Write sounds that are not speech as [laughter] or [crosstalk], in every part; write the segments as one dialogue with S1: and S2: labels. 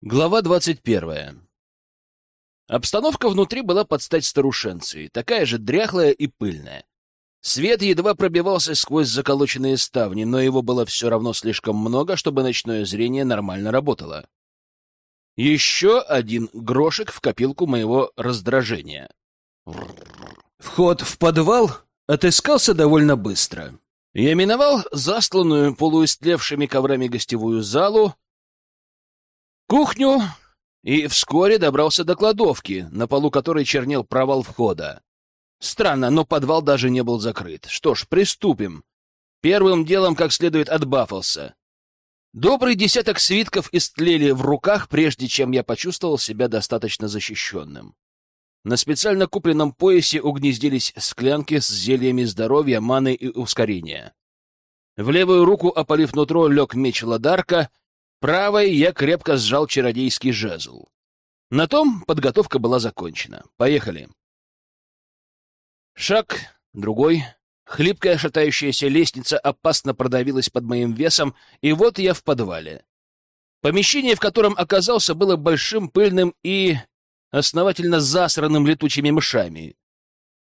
S1: Глава двадцать первая. Обстановка внутри была под стать старушенции, такая же дряхлая и пыльная. Свет едва пробивался сквозь заколоченные ставни, но его было все равно слишком много, чтобы ночное зрение нормально работало. Еще один грошек в копилку моего раздражения. Вход в подвал отыскался довольно быстро. Я миновал застланную полуистлевшими коврами гостевую залу, кухню и вскоре добрался до кладовки, на полу которой чернел провал входа. Странно, но подвал даже не был закрыт. Что ж, приступим. Первым делом как следует отбафался. Добрый десяток свитков истлели в руках, прежде чем я почувствовал себя достаточно защищенным. На специально купленном поясе угнездились склянки с зельями здоровья, маны и ускорения. В левую руку, опалив нутро, лег меч Ладарка, Правой я крепко сжал чародейский жезл. На том подготовка была закончена. Поехали. Шаг, другой. Хлипкая шатающаяся лестница опасно продавилась под моим весом, и вот я в подвале. Помещение, в котором оказался, было большим, пыльным и основательно засранным летучими мышами.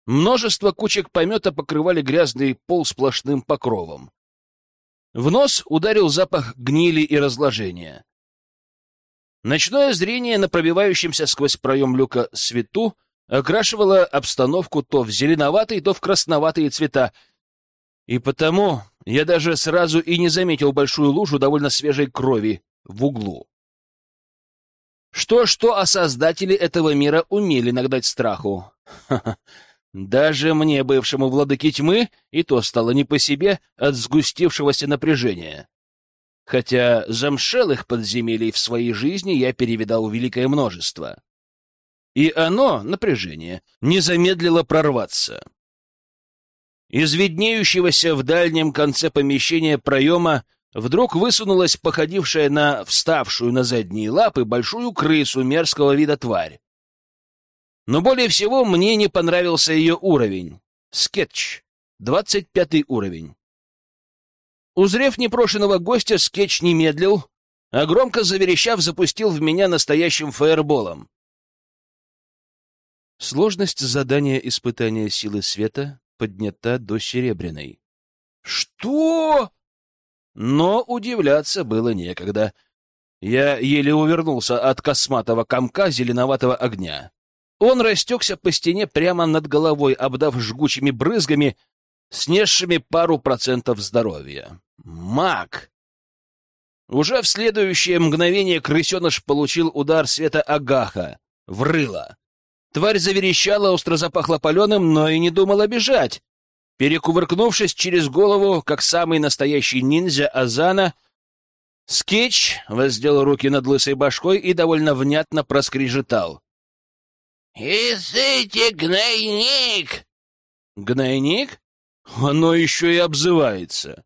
S1: Множество кучек помета покрывали грязный пол сплошным покровом. В нос ударил запах гнили и разложения. Ночное зрение на пробивающемся сквозь проем люка свету окрашивало обстановку то в зеленоватые, то в красноватые цвета, и потому я даже сразу и не заметил большую лужу довольно свежей крови в углу. Что-что, а создатели этого мира умели нагнать страху. Ха [laughs] -ха. Даже мне, бывшему владыке тьмы, и то стало не по себе от сгустившегося напряжения. Хотя замшелых подземелий в своей жизни я перевидал великое множество. И оно, напряжение, не замедлило прорваться. Из виднеющегося в дальнем конце помещения проема вдруг высунулась походившая на вставшую на задние лапы большую крысу мерзкого вида тварь. Но более всего мне не понравился ее уровень. Скетч. Двадцать пятый уровень. Узрев непрошенного гостя, скетч не медлил, а громко заверещав, запустил в меня настоящим фаерболом. Сложность задания испытания силы света поднята до серебряной. Что? Но удивляться было некогда. Я еле увернулся от косматого комка зеленоватого огня. Он растекся по стене прямо над головой, обдав жгучими брызгами, снесшими пару процентов здоровья. Маг! Уже в следующее мгновение крысеныш получил удар света Агаха в рыло. Тварь заверещала, остро запахла паленым, но и не думала бежать. Перекувыркнувшись через голову, как самый настоящий ниндзя Азана, Скетч воздел руки над лысой башкой и довольно внятно проскрежетал. «Исыте гнойник!» «Гнойник? Оно еще и обзывается!»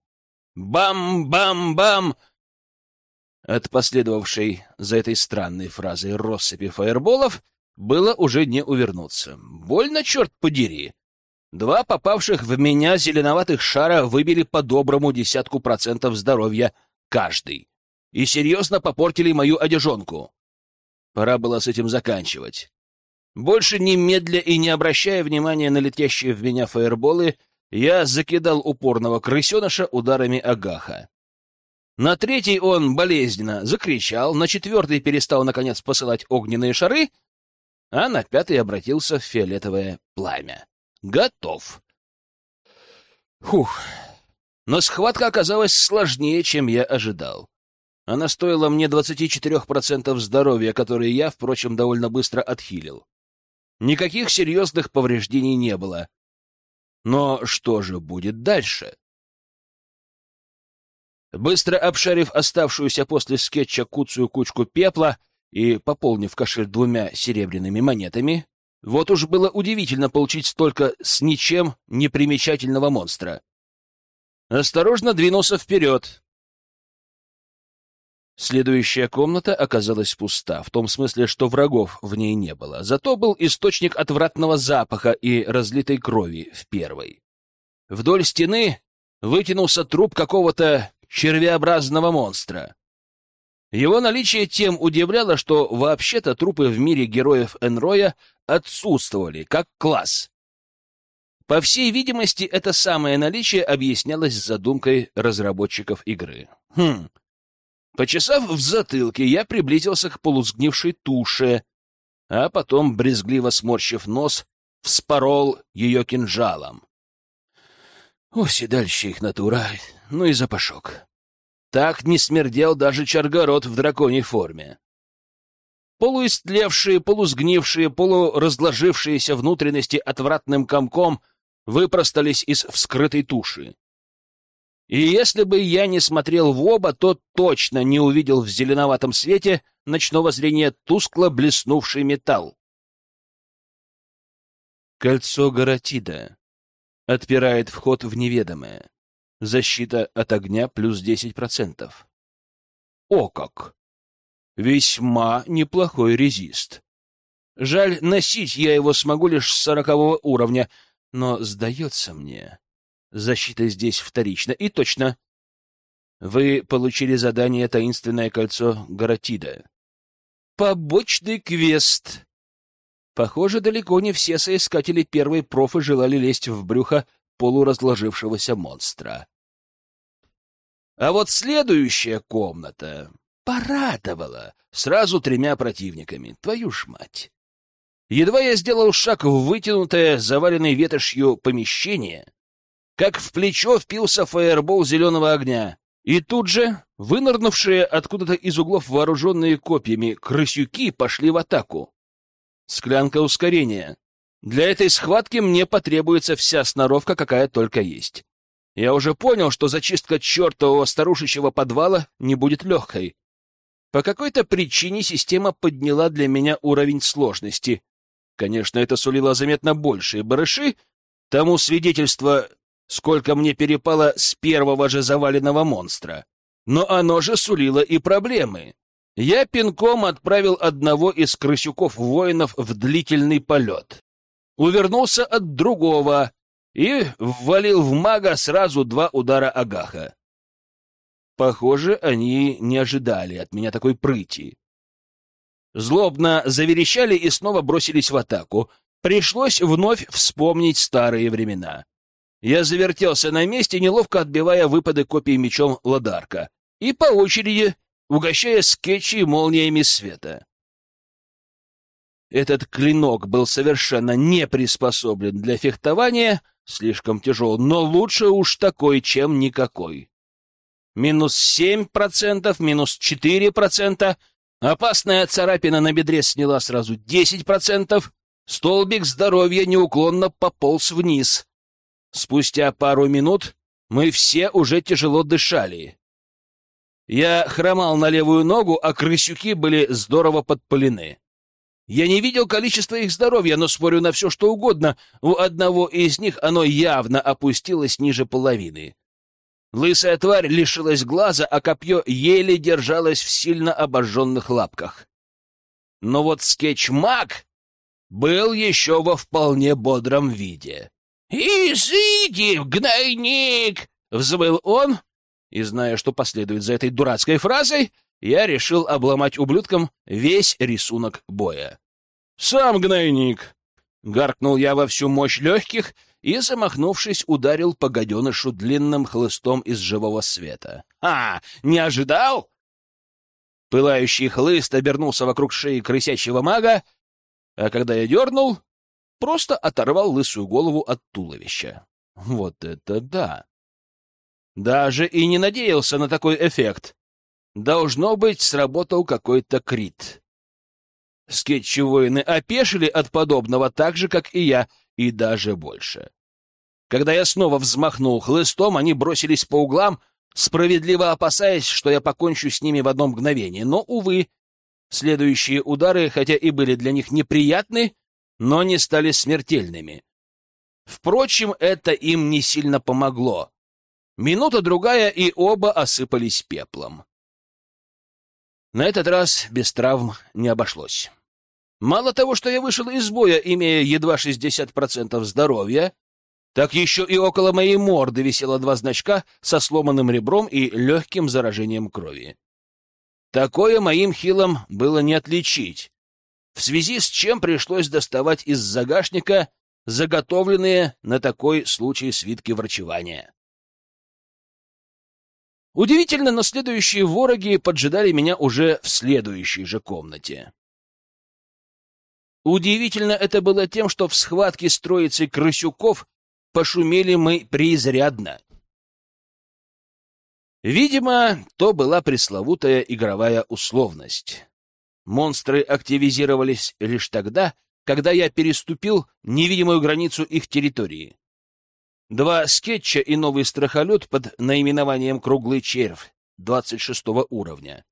S1: «Бам-бам-бам!» От последовавшей за этой странной фразой россыпи фаерболов было уже не увернуться. Больно, черт подери! Два попавших в меня зеленоватых шара выбили по доброму десятку процентов здоровья каждый и серьезно попортили мою одежонку. Пора было с этим заканчивать. Больше немедля и не обращая внимания на летящие в меня фаерболы, я закидал упорного крысеныша ударами агаха. На третий он болезненно закричал, на четвертый перестал, наконец, посылать огненные шары, а на пятый обратился в фиолетовое пламя. Готов. Фух. Но схватка оказалась сложнее, чем я ожидал. Она стоила мне 24% здоровья, которые я, впрочем, довольно быстро отхилил. Никаких серьезных повреждений не было. Но что же будет дальше? Быстро обшарив оставшуюся после скетча куцую кучку пепла и пополнив кошель двумя серебряными монетами, вот уж было удивительно получить столько с ничем непримечательного монстра. Осторожно двинулся вперед, Следующая комната оказалась пуста, в том смысле, что врагов в ней не было. Зато был источник отвратного запаха и разлитой крови в первой. Вдоль стены вытянулся труп какого-то червеобразного монстра. Его наличие тем удивляло, что вообще-то трупы в мире героев Энроя отсутствовали, как класс. По всей видимости, это самое наличие объяснялось задумкой разработчиков игры. Хм. Почесав в затылке, я приблизился к полусгнившей туше, а потом, брезгливо сморщив нос, вспорол ее кинжалом. О, седальщик их натура, ну и запашок. Так не смердел даже чаргород в драконьей форме. Полуистлевшие, полусгнившие, полуразложившиеся внутренности отвратным комком выпростались из вскрытой туши. И если бы я не смотрел в оба, то точно не увидел в зеленоватом свете ночного зрения тускло блеснувший металл. Кольцо Гаратида отпирает вход в неведомое. Защита от огня плюс 10%. О как! Весьма неплохой резист. Жаль, носить я его смогу лишь с сорокового уровня, но, сдается мне, защита здесь вторична. И точно. Вы получили задание «Таинственное кольцо Гаратида». Побочный квест. Похоже, далеко не все соискатели первой профы желали лезть в брюхо полуразложившегося монстра. А вот следующая комната порадовала сразу тремя противниками. Твою ж мать! Едва я сделал шаг в вытянутое, заваленное ветошью помещение, как в плечо впился фаербол зеленого огня. И тут же вынырнувшие откуда-то из углов вооруженные копьями крысюки пошли в атаку. Склянка ускорения. Для этой схватки мне потребуется вся сноровка, какая только есть. Я уже понял, что зачистка чертового старушечьего подвала не будет легкой. По какой-то причине система подняла для меня уровень сложности. Конечно, это сулило заметно большие барыши, тому свидетельство, сколько мне перепало с первого же заваленного монстра. Но оно же сулило и проблемы. Я пинком отправил одного из крысюков-воинов в длительный полет. Увернулся от другого, и ввалил в мага сразу два удара Агаха. Похоже, они не ожидали от меня такой прыти. Злобно заверещали и снова бросились в атаку. Пришлось вновь вспомнить старые времена. Я завертелся на месте, неловко отбивая выпады копий мечом Ладарка, и по очереди угощая скетчи молниями света. Этот клинок был совершенно не приспособлен для фехтования, слишком тяжел, но лучше уж такой, чем никакой. Минус семь процентов, минус четыре процента. Опасная царапина на бедре сняла сразу десять процентов. Столбик здоровья неуклонно пополз вниз. Спустя пару минут мы все уже тяжело дышали. Я хромал на левую ногу, а крысюки были здорово подпалены. Я не видел количество их здоровья, но спорю на все, что угодно. У одного из них оно явно опустилось ниже половины. Лысая тварь лишилась глаза, а копье еле держалось в сильно обожженных лапках. Но вот скетч-маг был еще во вполне бодром виде. «Изыди, гнойник!» — взвыл он, и, зная, что последует за этой дурацкой фразой, я решил обломать ублюдкам весь рисунок боя. «Сам гнойник!» — гаркнул я во всю мощь легких и, замахнувшись, ударил по гаденышу длинным хлыстом из живого света. «А, не ожидал?» Пылающий хлыст обернулся вокруг шеи крысячего мага, а когда я дернул, просто оторвал лысую голову от туловища. Вот это да! Даже и не надеялся на такой эффект. Должно быть, сработал какой-то крит. Скетчи-воины опешили от подобного так же, как и я, и даже больше. Когда я снова взмахнул хлыстом, они бросились по углам, справедливо опасаясь, что я покончу с ними в одно мгновение. Но, увы, следующие удары, хотя и были для них неприятны, но не стали смертельными. Впрочем, это им не сильно помогло. Минута-другая, и оба осыпались пеплом. На этот раз без травм не обошлось. Мало того, что я вышел из боя, имея едва 60% здоровья, так еще и около моей морды висело два значка со сломанным ребром и легким заражением крови. Такое моим хилом было не отличить, в связи с чем пришлось доставать из загашника заготовленные на такой случай свитки врачевания. Удивительно, но следующие вороги поджидали меня уже в следующей же комнате. Удивительно это было тем, что в схватке с троицей крысюков пошумели мы преизрядно. Видимо, то была пресловутая игровая условность. Монстры активизировались лишь тогда, когда я переступил невидимую границу их территории. Два скетча и новый страхолет под наименованием «Круглый червь» 26 уровня.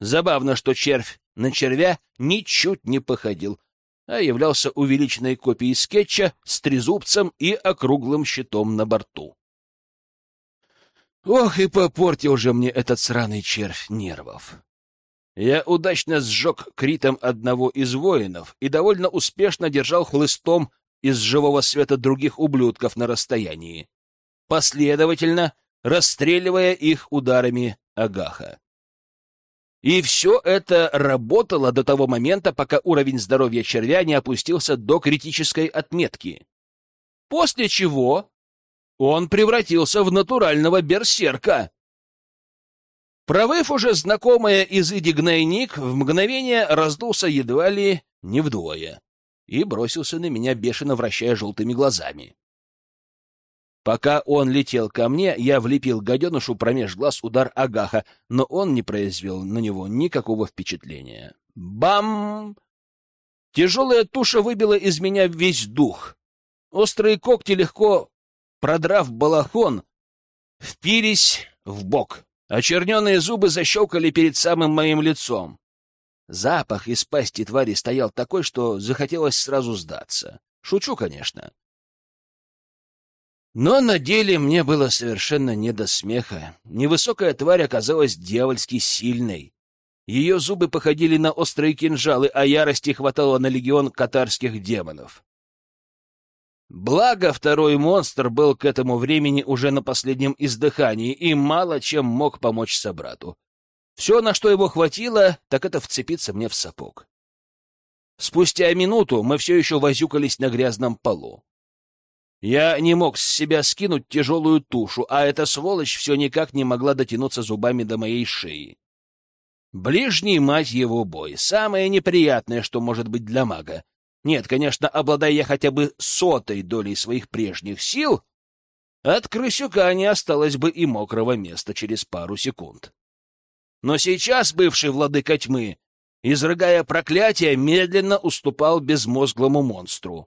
S1: Забавно, что червь на червя ничуть не походил, а являлся увеличенной копией скетча с трезубцем и округлым щитом на борту. Ох, и попортил же мне этот сраный червь нервов. Я удачно сжег критом одного из воинов и довольно успешно держал хлыстом из живого света других ублюдков на расстоянии, последовательно расстреливая их ударами Агаха. И все это работало до того момента, пока уровень здоровья червя не опустился до критической отметки. После чего он превратился в натурального берсерка. Провыв уже знакомая из гнойник, в мгновение раздулся едва ли не вдвое и бросился на меня, бешено вращая желтыми глазами. Пока он летел ко мне, я влепил гаденышу промеж глаз удар Агаха, но он не произвел на него никакого впечатления. Бам! Тяжелая туша выбила из меня весь дух. Острые когти, легко продрав балахон, впились в бок. Очерненные зубы защелкали перед самым моим лицом. Запах из пасти твари стоял такой, что захотелось сразу сдаться. Шучу, конечно. Но на деле мне было совершенно не до смеха. Невысокая тварь оказалась дьявольски сильной. Ее зубы походили на острые кинжалы, а ярости хватало на легион катарских демонов. Благо, второй монстр был к этому времени уже на последнем издыхании и мало чем мог помочь собрату. Все, на что его хватило, так это вцепиться мне в сапог. Спустя минуту мы все еще возюкались на грязном полу. Я не мог с себя скинуть тяжелую тушу, а эта сволочь все никак не могла дотянуться зубами до моей шеи. Ближний, мать его, бой. Самое неприятное, что может быть для мага. Нет, конечно, обладая я хотя бы сотой долей своих прежних сил, от крысюка не осталось бы и мокрого места через пару секунд. Но сейчас бывший владыка тьмы, изрыгая проклятие, медленно уступал безмозглому монстру.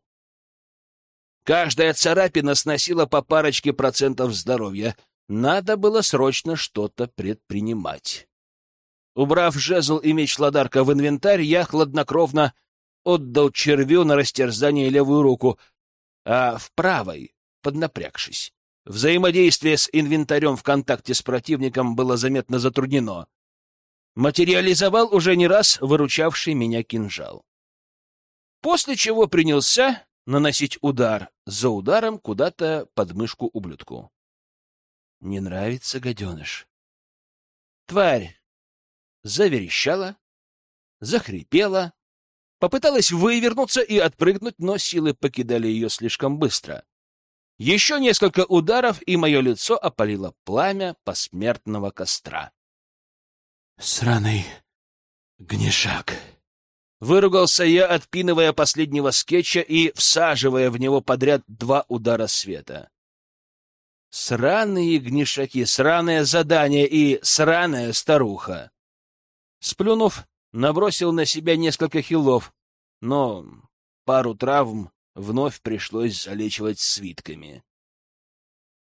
S1: Каждая царапина сносила по парочке процентов здоровья. Надо было срочно что-то предпринимать. Убрав жезл и меч Ладарка в инвентарь, я хладнокровно отдал червю на растерзание левую руку, а в правой, поднапрягшись. Взаимодействие с инвентарем в контакте с противником было заметно затруднено. Материализовал уже не раз выручавший меня кинжал. После чего принялся наносить удар за ударом куда-то под мышку ублюдку. Не нравится, гаденыш. Тварь заверещала, захрипела, попыталась вывернуться и отпрыгнуть, но силы покидали ее слишком быстро. Еще несколько ударов, и мое лицо опалило пламя посмертного костра. «Сраный гнешак!» Выругался я, отпинывая последнего скетча и всаживая в него подряд два удара света. Сраные гнишаки, сраное задание и сраная старуха. Сплюнув, набросил на себя несколько хилов, но пару травм вновь пришлось залечивать свитками.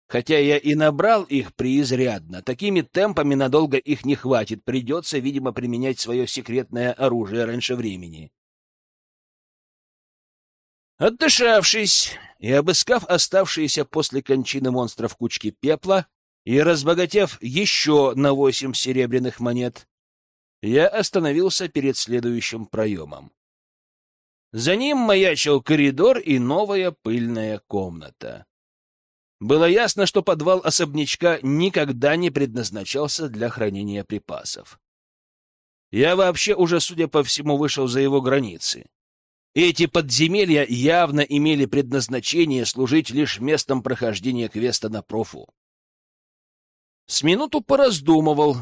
S1: Хотя я и набрал их преизрядно, такими темпами надолго их не хватит, придется, видимо, применять свое секретное оружие раньше времени. Отдышавшись и обыскав оставшиеся после кончины монстров кучки пепла и разбогатев еще на восемь серебряных монет, я остановился перед следующим проемом. За ним маячил коридор и новая пыльная комната. Было ясно, что подвал особнячка никогда не предназначался для хранения припасов. Я вообще уже, судя по всему, вышел за его границы. Эти подземелья явно имели предназначение служить лишь местом прохождения квеста на профу. С минуту пораздумывал,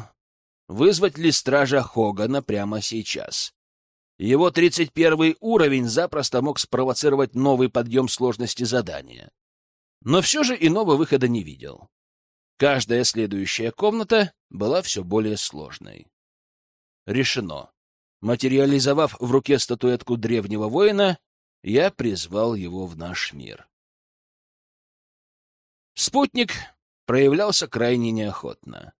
S1: вызвать ли стража Хогана прямо сейчас. Его 31 уровень запросто мог спровоцировать новый подъем сложности задания. Но все же иного выхода не видел. Каждая следующая комната была все более сложной. Решено. Материализовав в руке статуэтку древнего воина, я призвал его в наш мир. Спутник проявлялся крайне неохотно.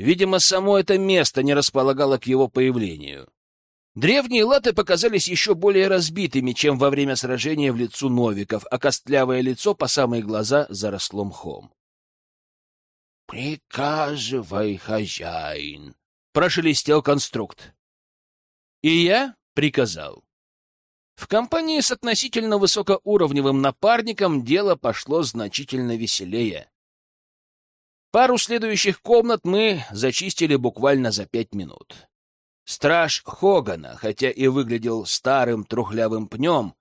S1: Видимо, само это место не располагало к его появлению. Древние латы показались еще более разбитыми, чем во время сражения в лицу новиков, а костлявое лицо по самые глаза заросло мхом.
S2: «Приказывай, хозяин!»
S1: — прошелестел конструкт. И я приказал. В компании с относительно высокоуровневым напарником дело пошло значительно веселее. Пару следующих комнат мы зачистили буквально за пять минут. Страж Хогана, хотя и выглядел старым трухлявым пнем,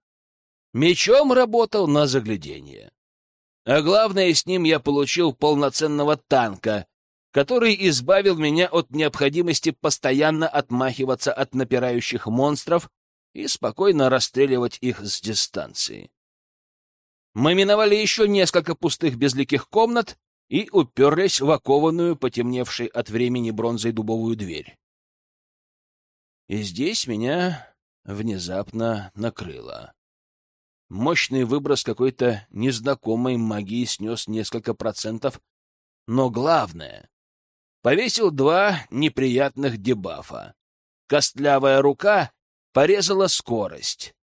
S1: мечом работал на заглядение. А главное, с ним я получил полноценного танка, который избавил меня от необходимости постоянно отмахиваться от напирающих монстров и спокойно расстреливать их с дистанции. Мы миновали еще несколько пустых безликих комнат и уперлись в окованную, потемневшей от времени бронзой дубовую дверь. И здесь меня внезапно накрыло. Мощный выброс какой-то незнакомой магии снес несколько процентов, но главное — повесил два неприятных дебафа. Костлявая рука порезала скорость.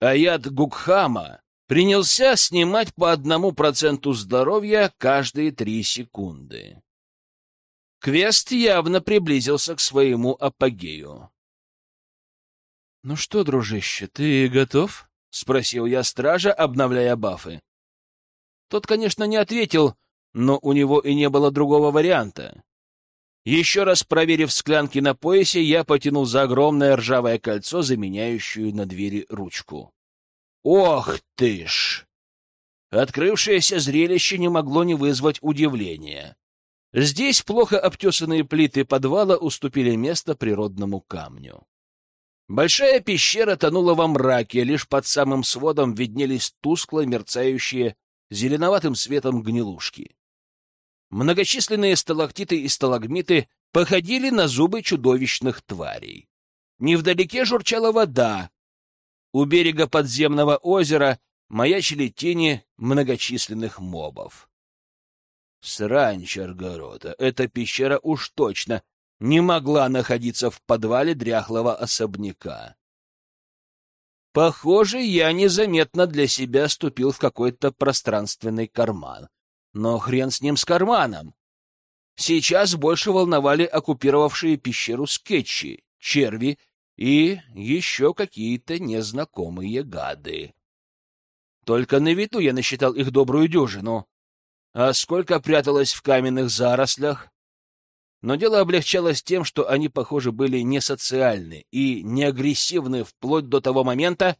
S1: А яд Гукхама принялся снимать по одному проценту здоровья каждые три секунды. Квест явно приблизился к своему апогею. — Ну что, дружище, ты готов? — спросил я стража, обновляя бафы. Тот, конечно, не ответил, но у него и не было другого варианта. Еще раз проверив склянки на поясе, я потянул за огромное ржавое кольцо, заменяющую на двери ручку. Ох ты ж! Открывшееся зрелище не могло не вызвать удивления. Здесь плохо обтесанные плиты подвала уступили место природному камню. Большая пещера тонула во мраке, лишь под самым сводом виднелись тускло мерцающие зеленоватым светом гнилушки. Многочисленные сталактиты и сталагмиты походили на зубы чудовищных тварей. Невдалеке журчала вода. У берега подземного озера маячили тени многочисленных мобов. Срань Чаргорода, эта пещера уж точно не могла находиться в подвале дряхлого особняка. Похоже, я незаметно для себя ступил в какой-то пространственный карман. Но хрен с ним с карманом. Сейчас больше волновали оккупировавшие пещеру скетчи, черви и еще какие-то незнакомые гады. Только на виду я насчитал их добрую дюжину. А сколько пряталось в каменных зарослях? Но дело облегчалось тем, что они, похоже, были не социальны и не агрессивны вплоть до того момента,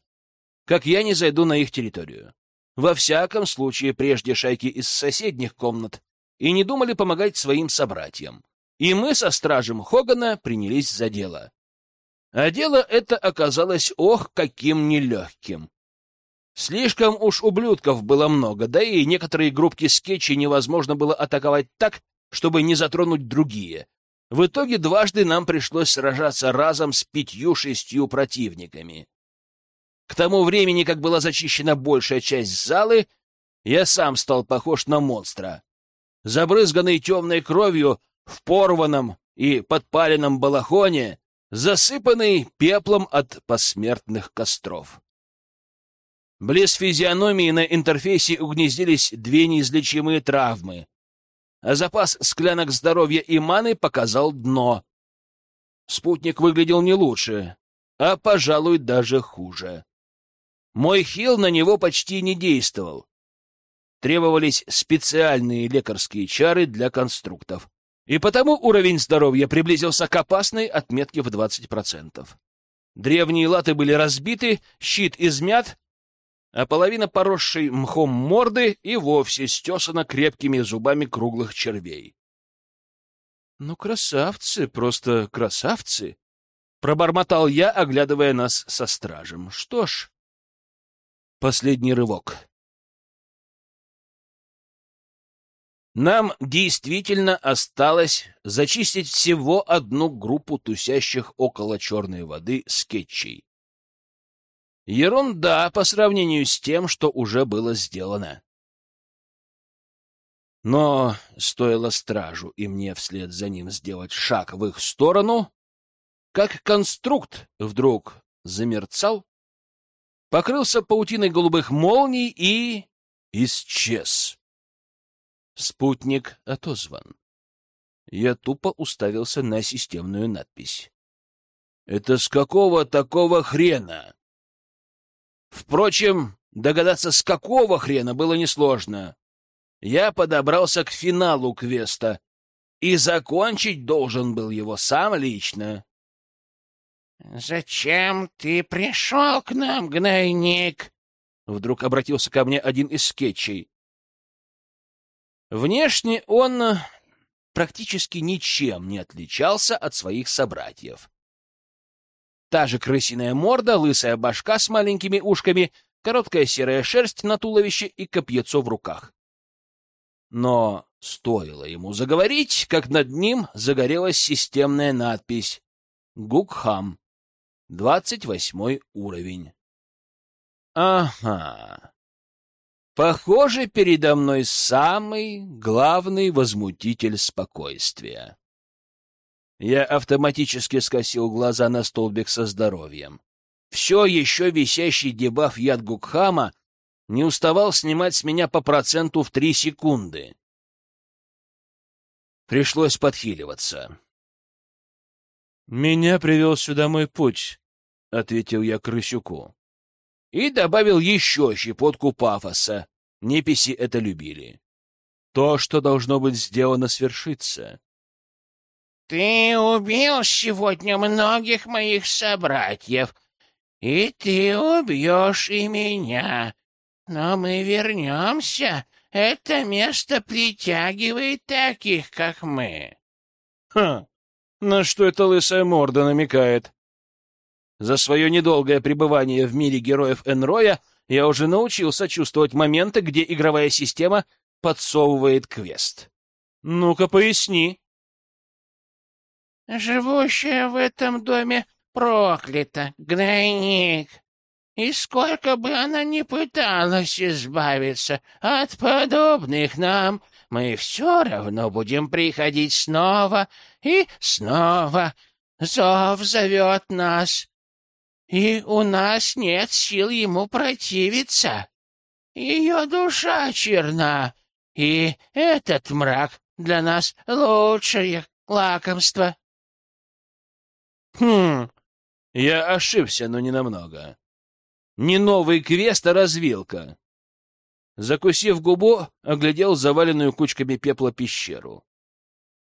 S1: как я не зайду на их территорию. Во всяком случае, прежде шайки из соседних комнат и не думали помогать своим собратьям. И мы со стражем Хогана принялись за дело. А дело это оказалось ох, каким нелегким. Слишком уж ублюдков было много, да и некоторые группки скетчей невозможно было атаковать так, чтобы не затронуть другие. В итоге дважды нам пришлось сражаться разом с пятью-шестью противниками. К тому времени, как была зачищена большая часть залы, я сам стал похож на монстра. Забрызганный темной кровью, в порванном и подпаленном балахоне, засыпанный пеплом от посмертных костров. Близ физиономии на интерфейсе угнездились две неизлечимые травмы, а запас склянок здоровья и маны показал дно. Спутник выглядел не лучше, а, пожалуй, даже хуже. Мой хил на него почти не действовал. Требовались специальные лекарские чары для конструктов. И потому уровень здоровья приблизился к опасной отметке в 20%. Древние латы были разбиты, щит измят, а половина поросшей мхом морды и вовсе стесана крепкими зубами круглых червей. «Ну, красавцы, просто красавцы!» — пробормотал я, оглядывая нас со стражем. «Что ж...» Последний рывок. Нам действительно осталось зачистить всего одну группу тусящих около черной воды скетчей. Ерунда по сравнению с тем, что уже было сделано. Но стоило стражу и мне вслед за ним сделать шаг в их сторону, как конструкт вдруг замерцал, покрылся паутиной голубых молний и исчез. Спутник отозван. Я тупо уставился на системную надпись. «Это с какого такого хрена?» Впрочем, догадаться, с какого хрена, было несложно. Я подобрался к финалу квеста и закончить должен был его сам лично.
S2: «Зачем ты пришел к нам, гнойник?»
S1: Вдруг обратился ко мне один из скетчей. Внешне он практически ничем не отличался от своих собратьев. Та же крысиная морда, лысая башка с маленькими ушками, короткая серая шерсть на туловище и копьецо в руках. Но стоило ему заговорить, как над ним загорелась системная надпись «Гукхам, 28 уровень». Ага. Похоже, передо мной самый главный возмутитель спокойствия. Я автоматически скосил глаза на столбик со здоровьем. Все еще висящий дебаф яд Гукхама не уставал снимать с меня по проценту в три секунды. Пришлось подхиливаться. «Меня привел сюда мой путь», — ответил я Крысюку. И добавил еще щепотку пафоса. Неписи это любили. То, что должно быть сделано, свершится.
S2: Ты убил сегодня многих моих собратьев, и ты убьешь и меня. Но мы вернемся. Это место притягивает таких, как мы.
S1: Ха! На что эта лысая морда намекает? За свое недолгое пребывание в мире героев Энроя я уже научился чувствовать моменты, где игровая система подсовывает квест. Ну-ка, поясни.
S2: Живущая в этом доме проклята, гнойник. И сколько бы она ни пыталась избавиться от подобных нам, мы все равно будем приходить снова и снова. Зов зовет нас, и у нас нет сил ему противиться. Ее душа черна, и этот мрак для нас лучшее лакомство.
S1: Хм, я ошибся, но не намного. Не новый квест, а развилка. Закусив губу, оглядел заваленную кучками пепла пещеру.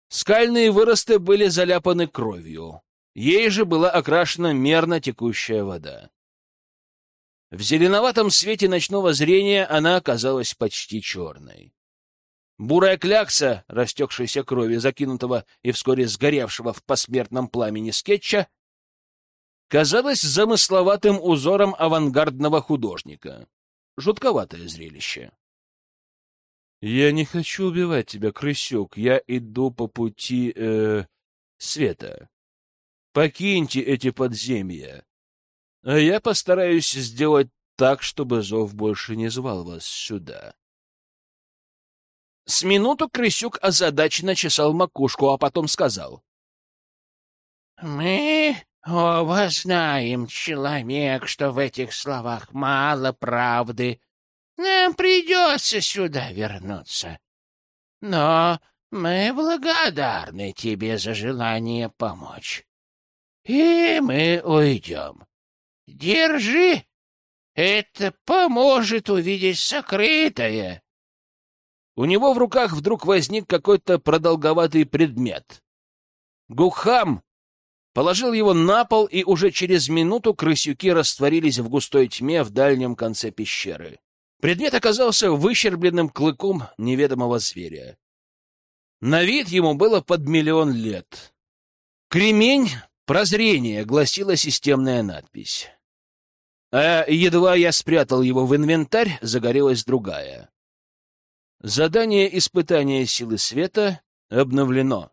S1: Скальные выросты были заляпаны кровью. Ей же была окрашена мерно текущая вода. В зеленоватом свете ночного зрения она оказалась почти черной. Бурая клякса, растекшаяся крови, закинутого и вскоре сгоревшего в посмертном пламени скетча, казалась замысловатым узором авангардного художника. Жутковатое зрелище. «Я не хочу убивать тебя, крысюк. Я иду по пути... Э, света. Покиньте эти подземья. А я постараюсь сделать так, чтобы зов больше не звал вас сюда». С минуту Крысюк озадаченно чесал макушку, а потом сказал.
S2: — Мы оба знаем, человек, что в этих словах мало правды. Нам придется сюда вернуться. Но мы благодарны тебе за желание помочь. И мы уйдем. Держи. Это поможет увидеть сокрытое.
S1: у него в руках вдруг возник какой-то продолговатый предмет. Гухам положил его на пол, и уже через минуту крысюки растворились в густой тьме в дальнем конце пещеры. Предмет оказался выщербленным клыком неведомого зверя. На вид ему было под миллион лет. «Кремень прозрения», — гласила системная надпись. А едва я спрятал его в инвентарь, загорелась другая. Задание испытания силы света обновлено.